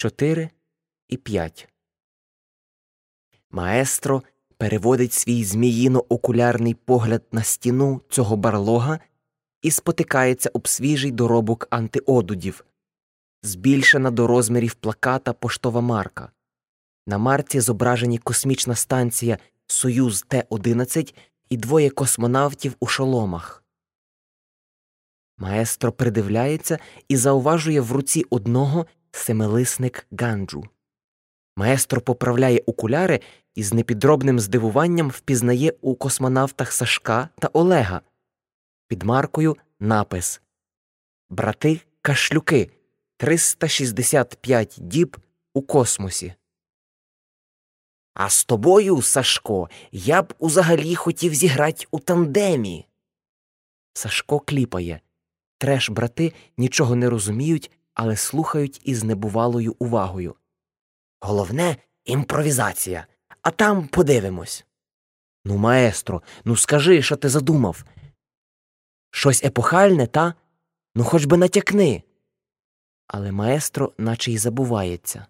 чотири і п'ять. Маестро переводить свій зміїно-окулярний погляд на стіну цього барлога і спотикається об свіжий доробок антиодудів, збільшена до розмірів плаката поштова марка. На марці зображені космічна станція Союз Т-11 і двоє космонавтів у шоломах. Маестро придивляється і зауважує в руці одного семилисник ганджу. Маестро поправляє окуляри і з непідробним здивуванням впізнає у космонавтах Сашка та Олега. Під маркою напис Брати Кашлюки 365 діб у космосі. А з тобою, Сашко, я б узагалі хотів зіграти у тандемі. Сашко кліпає. Треш брати нічого не розуміють, але слухають із небувалою увагою. Головне імпровізація, а там подивимось. Ну, маестро, ну скажи, що ти задумав. Щось епохальне, та? Ну хоч би натякни. Але маестро наче й забувається.